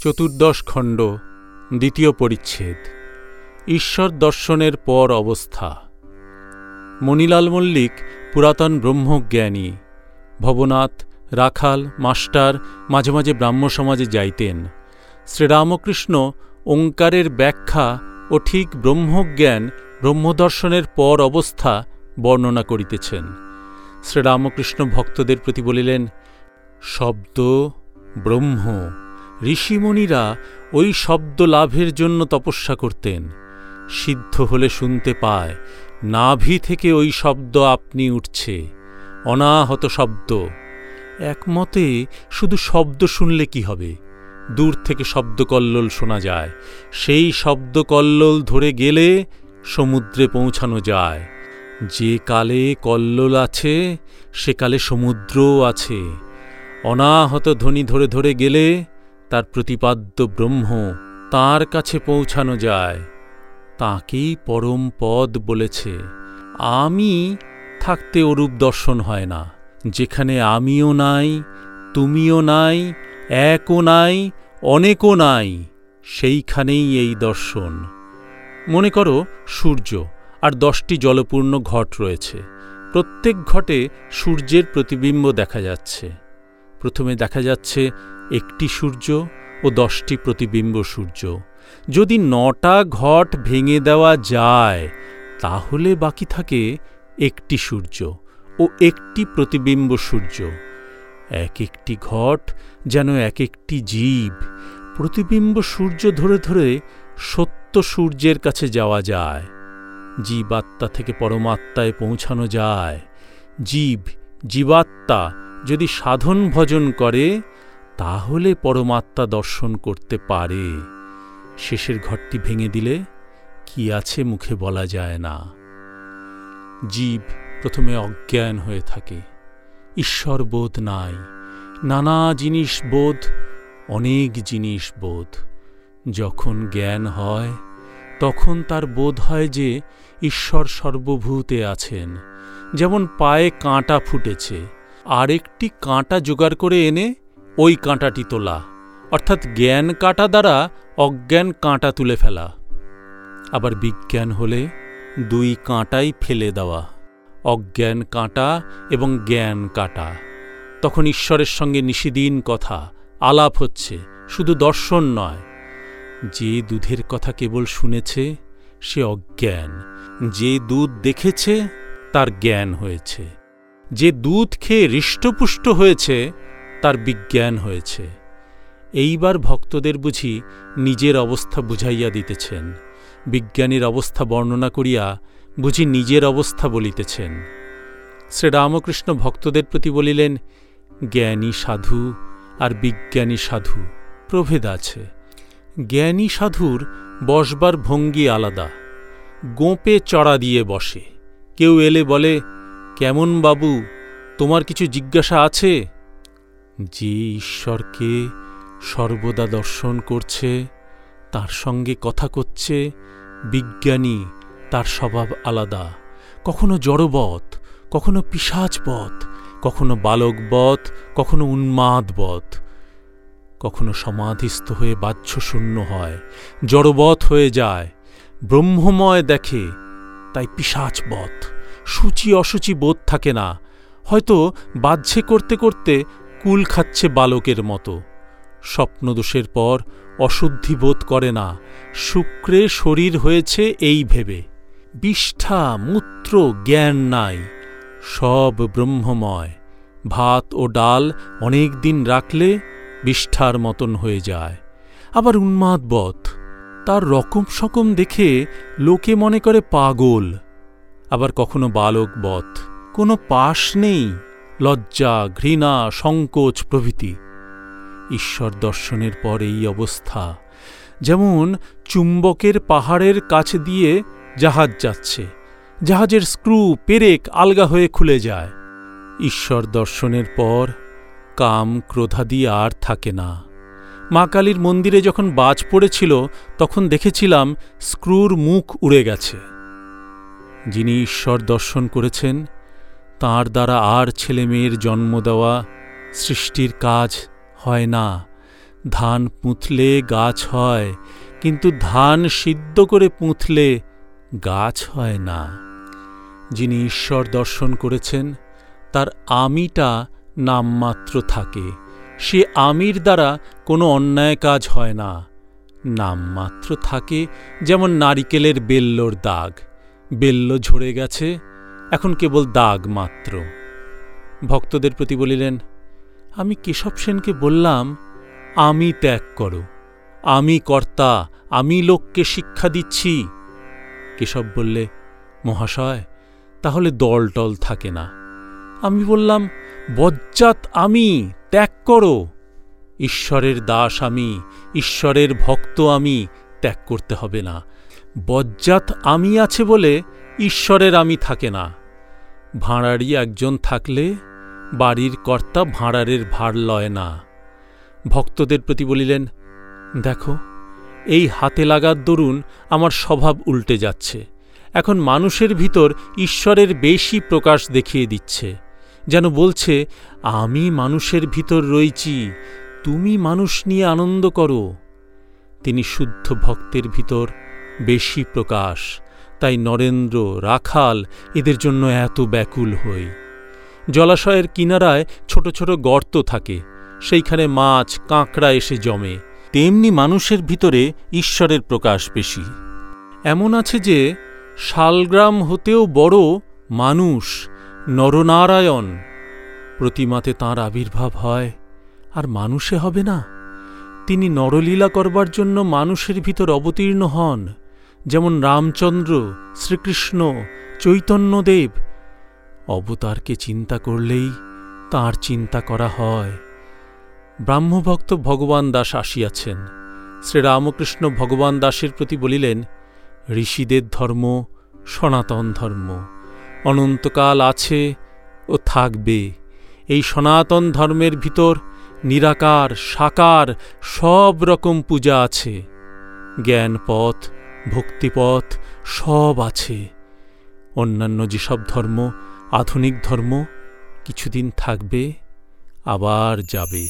চতুর্দশ খণ্ড, দ্বিতীয় পরিচ্ছেদ। ঈশ্বর দর্শনের পর অবস্থা। মণিলাল মল্লিক, পুরাতন ব্রহ্মজ্ঞানী, ভবনাথ, রাখাল, মাস্টার, মাঝে মাঝে ব্রাহ্ম সমাজে যাইতেন। শ্রীরামকৃষ্ণ ওঙ্কারের ব্যাখ্যা ও ঠিক ব্রহ্মজ্ঞান ব্রহ্মদর্শনের পর অবস্থা বর্ণনা করিতেছেন। শ্রীরামকৃষ্ণ ভক্তদের প্রতি বলিলেন, শব্দ ব্রহ্ম। ঋষিমণিরা ওই শব্দ লাভের জন্য তপস্যা করতেন। সিদ্ধ হলে শুনতে পায়, নাভি থেকে ওই শব্দ আপনি উঠছে। অনাহত শব্দ। একমতে শুধু শব্দ শুনলে কি হবে? দূর থেকে শব্দ কল্লোল শোনা যায়। সেই শব্দ কল্লোল ধরে গেলে সমুদ্রে পৌঁছানো যায়। যে কালে কল্লোল আছে, সে কালে সমুদ্রও আছে। অনাহত ধ্বনি ধরে ধরে গেলে তার প্রতিপাদ্য ব্রহ্ম তার কাছে পৌঁছানো যায়। তাকেই পরম পদ বলেছে। আমি থাকতে ওরূপ দর্শন হয় না। যেখানে আমিও নাই, তুমিও নাই, একও নাই, অনেকও নাই, সেইখানেই এই দর্শন। মনে করো সূর্য আর দশটি জলপূর্ণ ঘট রয়েছে। প্রত্যেক ঘটে সূর্যের প্রতিবিম্ব দেখা যাচ্ছে। প্রথমে দেখা যাচ্ছে একটি সূর্য ও দশটি প্রতিবিম্ব সূর্য। যদি নটা ঘট ভেঙে দেওয়া যায়, তাহলে বাকি থাকে একটি সূর্য ও একটি প্রতিবিম্ব সূর্য। এক একটি ঘট যেন এক একটি জীব। প্রতিবিম্ব সূর্য ধরে ধরে সত্য সূর্যের কাছে যাওয়া যায়। জীবাত্মা থেকে পরমাত্মায় পৌঁছানো যায়। জীব, জীবাত্মা যদি সাধন ভজন করে তাহলে পরমাত্মা দর্শন করতে পারে। শেষের ঘরটি ভেঙে দিলে কি আছে মুখে বলা যায় না। জীব প্রথমে অজ্ঞান হয়ে থাকে। ঈশ্বর বোধ নাই। নানা জিনিস বোধ, অনেক জিনিস বোধ। যখন জ্ঞান হয়, তখন তার বোধ হয় যে ঈশ্বর সর্বভূতে আছেন। যেমন পায়ে কাঁটা ফুটেছে, আরেকটি কাঁটা জোগাড় করে এনে ওই কাঁটাটি তোলা, অর্থাৎ জ্ঞান কাঁটা দ্বারা অজ্ঞান কাঁটা তুলে ফেলা। আবার বিজ্ঞান হলে দুই কাঁটাই ফেলে দেওয়া, অজ্ঞান কাঁটা এবং জ্ঞান কাঁটা। তখন ঈশ্বরের সঙ্গে নিশিদিন কথা, আলাপ হচ্ছে, শুধু দর্শন নয়। যে দুধের কথা কেবল শুনেছে, সে অজ্ঞান। যে দুধ দেখেছে, তার জ্ঞান হয়েছে। যে দুধ খেয়ে হৃষ্টপুষ্ট হয়েছে তার বিজ্ঞান হয়েছে। এইবার ভক্তদের বুঝি নিজের অবস্থা বুঝাইয়া দিতেছেন। বিজ্ঞানীর অবস্থা বর্ণনা করিয়া বুঝি নিজের অবস্থা বলিতেছেন। শ্রীরামকৃষ্ণ ভক্তদের প্রতি বলিলেন, জ্ঞানী সাধু আর বিজ্ঞানী সাধু, প্রভেদ আছে। জ্ঞানী সাধুর বসবার ভঙ্গি আলাদা। গোঁপে চড়া দিয়ে বসে। কেউ এলে বলে, কেমন বাবু, তোমার কিছু জিজ্ঞাসা আছে যে ঈশ্বরকে সর্বদা দর্শন করছে, তার সঙ্গে কথা করছে, বিজ্ঞানী, তার স্বভাব আলাদা। কখনো জড়বৎ, কখনো পিসাচবৎ কখনো বালকবৎ, কখনো উন্মাদবৎ। কখনো সমাধিস্থ হয়ে বাহ্যশূন্য হয়, জড়বৎ হয়ে যায়, ব্রহ্মময় দেখে, তাই পিসাচবৎ সূচি অসুচি বোধ থাকে না। হয়তো বাহ্যে করতে করতে কুল খাচ্ছে বালকের মতো। স্বপ্নদোষের পর অশুদ্ধি বোধ করে না। শুক্রে শরীর হয়েছে এই ভেবে। বিষ্ঠা মূত্র জ্ঞান নাই। সব ব্রহ্মময়। ভাত ও ডাল অনেক দিন রাখলে বিষ্ঠার মতন হয়ে যায়। আবার উন্মাদবধ তার রকম সকম দেখে লোকে মনে করে পাগল। আবার কখনো বালক বধ। কোনো পাশ নেই। লজ্জা, ঘৃণা, সংকোচ প্রভৃতি। ঈশ্বর দর্শনের পর এই অবস্থা। যেমন চুম্বকের পাহাড়ের কাছ দিয়ে জাহাজ যাচ্ছে। জাহাজের স্ক্রু, পেরেক আলগা হয়ে খুলে যায়। ঈশ্বর দর্শনের পর কাম ক্রোধাদি আর থাকে না। মা কালীর মন্দিরে যখন বাজ পড়েছিল, তখন দেখেছিলাম স্ক্রুর মুখ উড়ে গেছে। যিনি ঈশ্বর দর্শন করেছেন তাঁর দ্বারা আর ছেলে মেয়ের জন্ম দেওয়া সৃষ্টির কাজ হয় না। ধান পুঁতলে গাছ হয়, কিন্তু ধান সিদ্ধ করে পুঁতলে গাছ হয় না। যিনি ঈশ্বর দর্শন করেছেন, তার আমিটা নামমাত্র থাকে। সে আমির দ্বারা কোনো অন্যায় কাজ হয় না। নামমাত্র থাকে যেমন নারিকেলের বেল্লোর দাগ। বেল্ল ঝরে গেছে এখন কেবল দাগ মাত্র। ভক্তদের প্রতি বলিলেন, আমি কেশব সেনকে বললাম, আমি ত্যাগ করো, আমি কর্তা, আমি লোককে শিক্ষা দিচ্ছি। কেশব বললে, মহাশয়, তাহলে দল টল থাকে না। আমি বললাম, বজ্জাত আমি, ত্যাগ করো। ঈশ্বরের দাস আমি, ঈশ্বরের ভক্ত আমি, ত্যাগ করতে হবে না। বজ্জাত আমি আছে বলে ঈশ্বরের আমি থাকে না। ভাঁড়ারি একজন থাকলে বাড়ির কর্তা ভাঁড়ারের ভার লয় না। ভক্তদের প্রতি বলিলেন, দেখো, এই হাতে লাগার দরুন আমার স্বভাব উল্টে যাচ্ছে। এখন মানুষের ভিতর ঈশ্বরের বেশি প্রকাশ দেখিয়ে দিচ্ছে। যেন বলছে, আমি মানুষের ভিতর রইছি তুমি মানুষ নিয়ে আনন্দ করো। তিনি শুদ্ধ ভক্তের ভিতর বেশি প্রকাশ তাই নরেন্দ্র, রাখাল এদের জন্য এত ব্যাকুল হই। জলাশয়ের কিনারায় ছোট ছোট গর্ত থাকে, সেইখানে মাছ, কাঁকড়া এসে জমে। তেমনি মানুষের ভিতরে ঈশ্বরের প্রকাশ বেশি। এমন আছে যে, শালগ্রাম হতেও বড় মানুষ নরনারায়ণ। প্রতিমাতে তাঁর আবির্ভাব হয়, আর মানুষে হবে না। তিনি নরলীলা করবার জন্য মানুষের ভিতর অবতীর্ণ হন। যেমন রামচন্দ্র, শ্রীকৃষ্ণ, চৈতন্যদেব, অবতারকে চিন্তা করলেই তার চিন্তা করা হয়। ব্রাহ্মভক্ত ভগবান দাস আসিয়াছেন। শ্রীরামকৃষ্ণ ভগবান দাসের প্রতি বলিলেন, ঋষিদের ধর্ম সনাতন ধর্ম। অনন্তকাল আছে ও থাকবে। এই সনাতন ধর্মের ভিতর নিরাকার, সাকার সব রকম পূজা আছে। জ্ঞানপথ ভক্তিপথ সব আছে। অন্যান্য যেসব ধর্ম আধুনিক ধর্ম কিছুদিন থাকবে আবার যাবে।